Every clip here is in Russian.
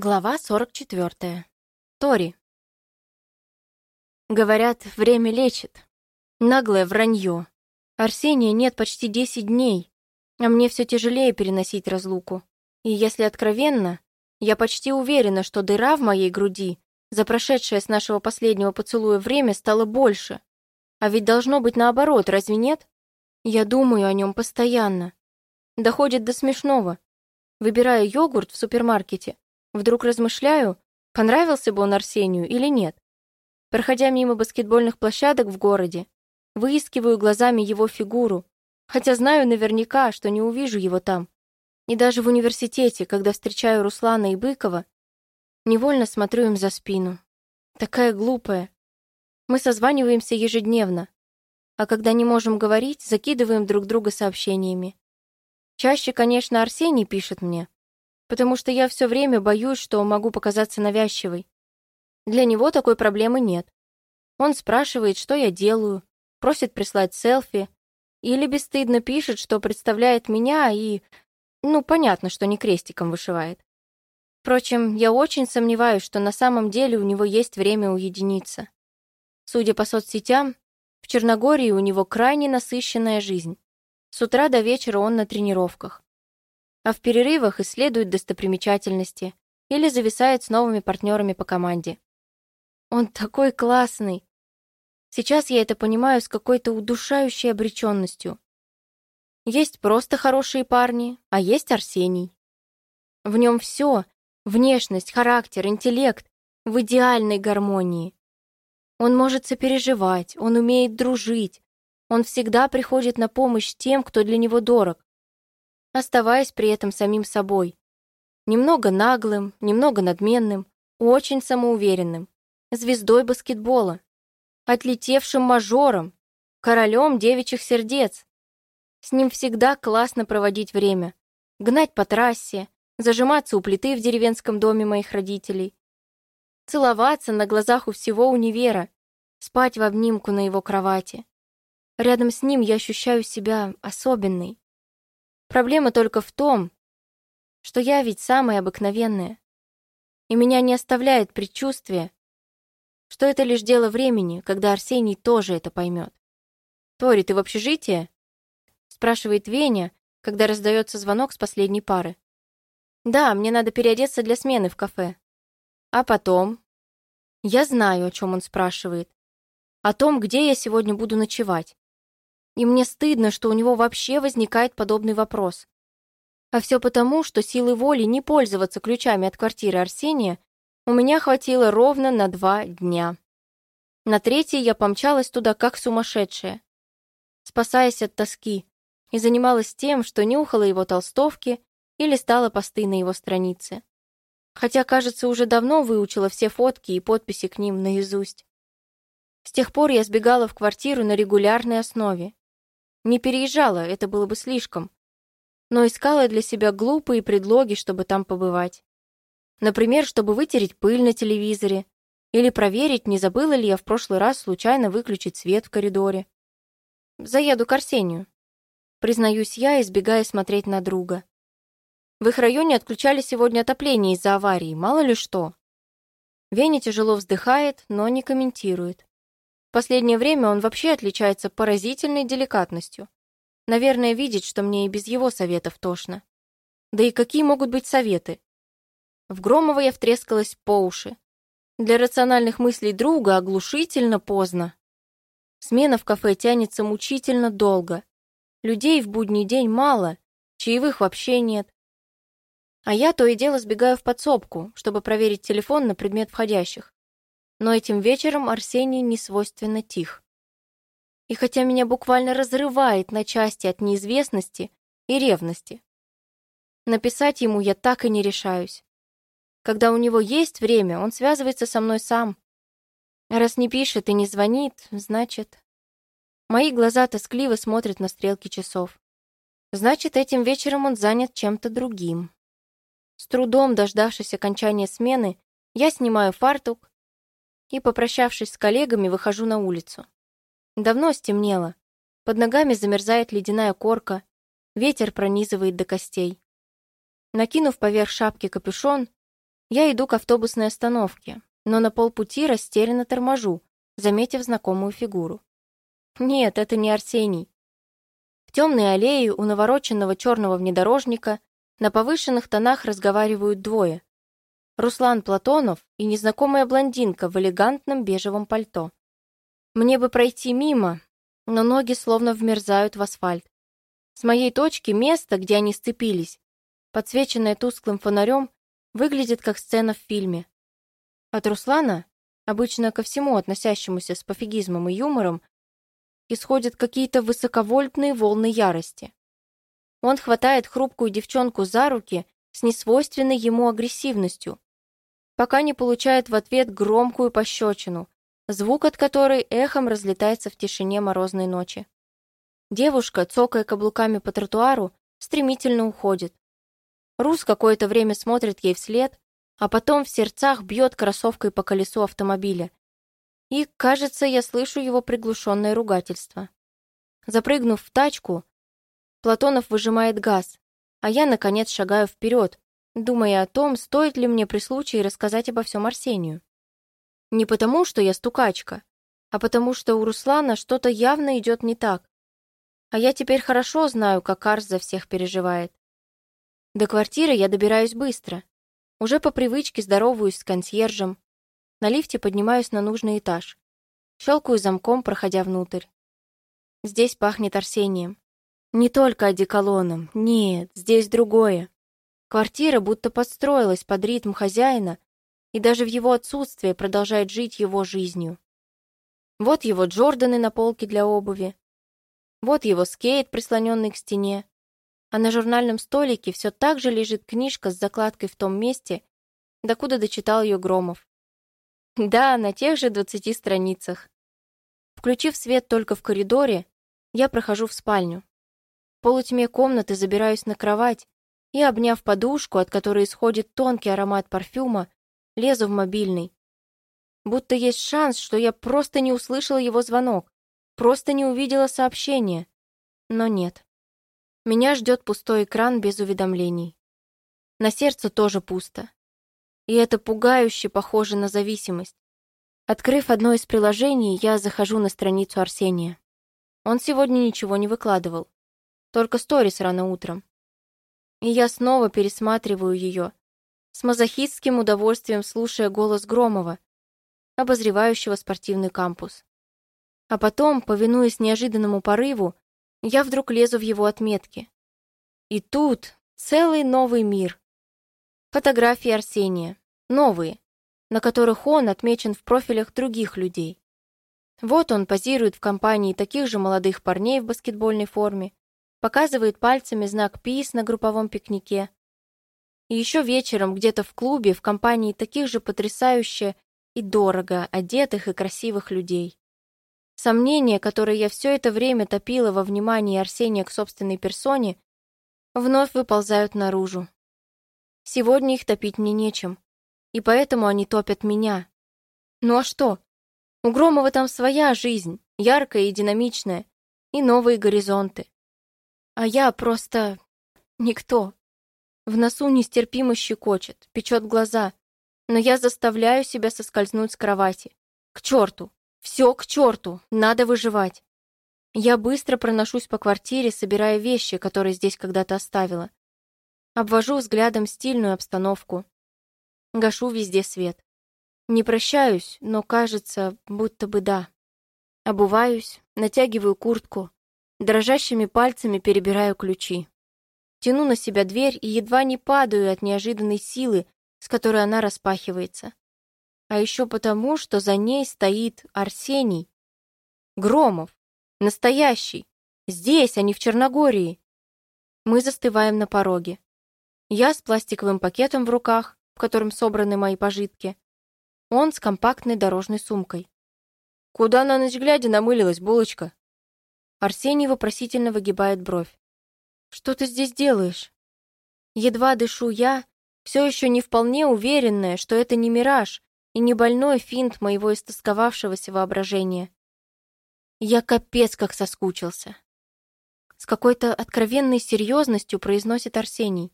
Глава 44. Тори. Говорят, время лечит. Наглое вранье. Арсения нет почти 10 дней, а мне все тяжелее переносить разлуку. И если откровенно, я почти уверена, что дыра в моей груди за прошедшее с нашего последнего поцелуя время стало больше. А ведь должно быть наоборот, разве нет? Я думаю о нем постоянно. Доходит до смешного. Выбираю йогурт в супермаркете, Вдруг размышляю, понравился бы он Арсению или нет. Проходя мимо баскетбольных площадок в городе, выискиваю глазами его фигуру, хотя знаю наверняка, что не увижу его там. И даже в университете, когда встречаю Руслана и Быкова, невольно смотрю им за спину. Такая глупая. Мы созваниваемся ежедневно, а когда не можем говорить, закидываем друг друга сообщениями. Чаще, конечно, Арсений пишет мне, потому что я все время боюсь, что могу показаться навязчивой. Для него такой проблемы нет. Он спрашивает, что я делаю, просит прислать селфи, или бесстыдно пишет, что представляет меня и... Ну, понятно, что не крестиком вышивает. Впрочем, я очень сомневаюсь, что на самом деле у него есть время уединиться. Судя по соцсетям, в Черногории у него крайне насыщенная жизнь. С утра до вечера он на тренировках а в перерывах исследует достопримечательности или зависает с новыми партнерами по команде. Он такой классный. Сейчас я это понимаю с какой-то удушающей обреченностью. Есть просто хорошие парни, а есть Арсений. В нем все — внешность, характер, интеллект — в идеальной гармонии. Он может сопереживать, он умеет дружить, он всегда приходит на помощь тем, кто для него дорог оставаясь при этом самим собой. Немного наглым, немного надменным, очень самоуверенным, звездой баскетбола, отлетевшим мажором, королем девичьих сердец. С ним всегда классно проводить время, гнать по трассе, зажиматься у плиты в деревенском доме моих родителей, целоваться на глазах у всего универа, спать в обнимку на его кровати. Рядом с ним я ощущаю себя особенной, Проблема только в том, что я ведь самая обыкновенная. И меня не оставляет предчувствие, что это лишь дело времени, когда Арсений тоже это поймет. «Тори, ты в общежитии?» спрашивает Веня, когда раздается звонок с последней пары. «Да, мне надо переодеться для смены в кафе». «А потом?» Я знаю, о чем он спрашивает. О том, где я сегодня буду ночевать и мне стыдно, что у него вообще возникает подобный вопрос. А все потому, что силы воли не пользоваться ключами от квартиры Арсения у меня хватило ровно на два дня. На третий я помчалась туда как сумасшедшая, спасаясь от тоски, и занималась тем, что нюхала его толстовки или листала посты на его странице. Хотя, кажется, уже давно выучила все фотки и подписи к ним наизусть. С тех пор я сбегала в квартиру на регулярной основе, не переезжала, это было бы слишком. Но искала для себя глупые предлоги, чтобы там побывать. Например, чтобы вытереть пыль на телевизоре или проверить, не забыла ли я в прошлый раз случайно выключить свет в коридоре. Заеду к Арсению. Признаюсь я, избегая смотреть на друга. В их районе отключали сегодня отопление из-за аварии, мало ли что. Веня тяжело вздыхает, но не комментирует. В последнее время он вообще отличается поразительной деликатностью. Наверное, видит, что мне и без его советов тошно. Да и какие могут быть советы? В Громова я втрескалась по уши. Для рациональных мыслей друга оглушительно поздно. Смена в кафе тянется мучительно долго. Людей в будний день мало, чаевых вообще нет. А я то и дело сбегаю в подсобку, чтобы проверить телефон на предмет входящих но этим вечером Арсений не свойственно тих. И хотя меня буквально разрывает на части от неизвестности и ревности, написать ему я так и не решаюсь. Когда у него есть время, он связывается со мной сам. Раз не пишет и не звонит, значит... Мои глаза тоскливо смотрят на стрелки часов. Значит, этим вечером он занят чем-то другим. С трудом дождавшись окончания смены, я снимаю фартук и, попрощавшись с коллегами, выхожу на улицу. Давно стемнело. Под ногами замерзает ледяная корка, ветер пронизывает до костей. Накинув поверх шапки капюшон, Я иду к автобусной остановке, но на полпути растерянно торможу, заметив знакомую фигуру. Нет, это не Арсений. В темной аллее у навороченного черного внедорожника на повышенных тонах разговаривают двое. Руслан Платонов и незнакомая блондинка в элегантном бежевом пальто. Мне бы пройти мимо, но ноги словно вмерзают в асфальт. С моей точки место, где они сцепились, подсвеченное тусклым фонарем, выглядит как сцена в фильме. От Руслана, обычно ко всему относящемуся с пофигизмом и юмором, исходят какие-то высоковольтные волны ярости. Он хватает хрупкую девчонку за руки с несвойственной ему агрессивностью, пока не получает в ответ громкую пощечину, звук от которой эхом разлетается в тишине морозной ночи. Девушка, цокая каблуками по тротуару, стремительно уходит. Рус какое-то время смотрит ей вслед, а потом в сердцах бьет кроссовкой по колесу автомобиля. И, кажется, я слышу его приглушенное ругательство. Запрыгнув в тачку, Платонов выжимает газ, а я, наконец, шагаю вперед, думая о том, стоит ли мне при случае рассказать обо всем Арсению. Не потому, что я стукачка, а потому, что у Руслана что-то явно идет не так. А я теперь хорошо знаю, как Арс за всех переживает. До квартиры я добираюсь быстро. Уже по привычке здороваюсь с консьержем. На лифте поднимаюсь на нужный этаж. Щелкаю замком, проходя внутрь. Здесь пахнет Арсением. Не только одеколоном, нет, здесь другое. Квартира будто подстроилась под ритм хозяина и даже в его отсутствие продолжает жить его жизнью. Вот его Джорданы на полке для обуви. Вот его скейт, прислоненный к стене. А на журнальном столике все так же лежит книжка с закладкой в том месте, докуда дочитал ее Громов. Да, на тех же двадцати страницах. Включив свет только в коридоре, я прохожу в спальню. В полутьме комнаты забираюсь на кровать и, обняв подушку, от которой исходит тонкий аромат парфюма, лезу в мобильный. Будто есть шанс, что я просто не услышала его звонок, просто не увидела сообщение. Но нет. Меня ждет пустой экран без уведомлений. На сердце тоже пусто. И это пугающе похоже на зависимость. Открыв одно из приложений, я захожу на страницу Арсения. Он сегодня ничего не выкладывал. Только сторис рано утром. И я снова пересматриваю ее, с мазохистским удовольствием слушая голос Громова, обозревающего спортивный кампус. А потом, повинуясь неожиданному порыву, я вдруг лезу в его отметки. И тут целый новый мир. Фотографии Арсения. Новые, на которых он отмечен в профилях других людей. Вот он позирует в компании таких же молодых парней в баскетбольной форме, показывает пальцами знак «Пис» на групповом пикнике. И еще вечером где-то в клубе в компании таких же потрясающе и дорого одетых и красивых людей. Сомнения, которые я все это время топила во внимании Арсения к собственной персоне, вновь выползают наружу. Сегодня их топить мне нечем, и поэтому они топят меня. Ну а что? У Громова там своя жизнь, яркая и динамичная, и новые горизонты. А я просто... никто. В носу нестерпимо щекочет, печет глаза. Но я заставляю себя соскользнуть с кровати. К черту! Все к черту! Надо выживать. Я быстро проношусь по квартире, собирая вещи, которые здесь когда-то оставила. Обвожу взглядом стильную обстановку. Гашу везде свет. Не прощаюсь, но кажется, будто бы да. Обуваюсь, натягиваю куртку, Дрожащими пальцами перебираю ключи. Тяну на себя дверь и едва не падаю от неожиданной силы, с которой она распахивается. А еще потому, что за ней стоит Арсений. Громов. Настоящий. Здесь, а не в Черногории. Мы застываем на пороге. Я с пластиковым пакетом в руках, в котором собраны мои пожитки. Он с компактной дорожной сумкой. «Куда на ночь глядя намылилась булочка?» Арсений вопросительно выгибает бровь. «Что ты здесь делаешь?» Едва дышу я, все еще не вполне уверенная, что это не мираж и не больной финт моего истосковавшегося воображения. Я капец как соскучился. С какой-то откровенной серьезностью произносит Арсений.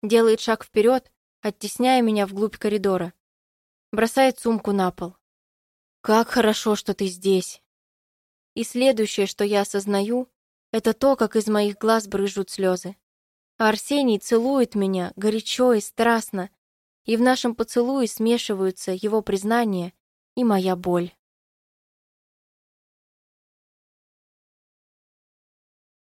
Делает шаг вперед, оттесняя меня вглубь коридора. Бросает сумку на пол. «Как хорошо, что ты здесь!» И следующее, что я осознаю, это то, как из моих глаз брызжут слезы. А Арсений целует меня горячо и страстно, и в нашем поцелуе смешиваются его признание и моя боль.